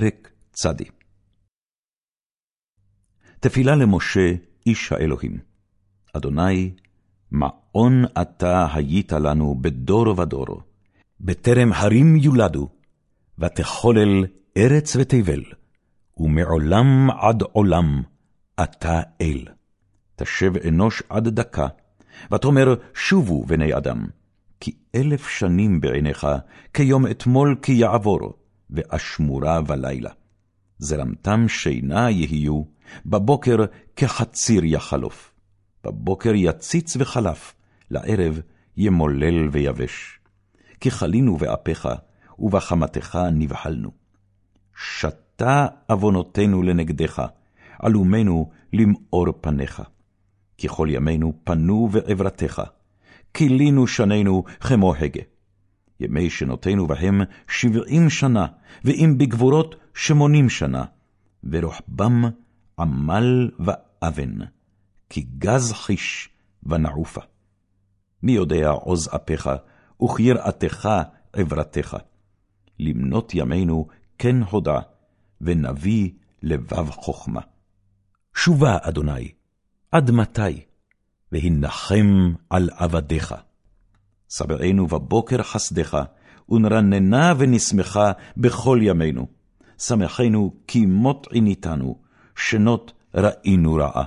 פרק צדי. תפילה למשה, איש האלוהים. אדוני, מעון אתה היית לנו בדור ודור, בטרם הרים יולדו, ותחולל ארץ ותבל, ומעולם עד עולם אתה אל. תשב אנוש עד דקה, ותאמר שובו בני אדם, כי אלף שנים בעיניך, כיום אתמול כי יעבור, ואשמורה בלילה. זרמתם שינה יהיו, בבוקר כחציר יחלוף. בבוקר יציץ וחלף, לערב ימולל ויבש. כי חלינו באפיך, ובחמתך נבהלנו. שתה עוונותינו לנגדך, עלומנו למאור פניך. כי כל ימינו פנו ועברתך, כילינו שנינו כמו הגה. ימי שנותינו בהם שבעים שנה, ואם בגבורות שמונים שנה, ורוחבם עמל ואבן, כי גז חיש ונעופה. מי יודע עוז אפיך, וכיראתך עברתך. למנות ימינו כן הודע, ונביא לבב חכמה. שובה, אדוני, עד מתי? והנחם על עבדיך. שבענו בבוקר חסדך, ונרננה ונשמחה בכל ימינו. שמחנו כי מות עיניתנו, שנות ראינו רעה.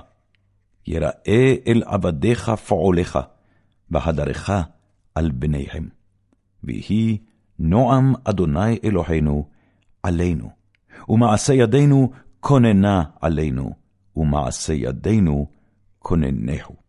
יראה אל עבדיך פועליך, והדרך על בניהם. ויהי נועם אדוני אלוהינו עלינו, ומעשה ידינו כוננה עלינו, ומעשה ידינו כוננהו.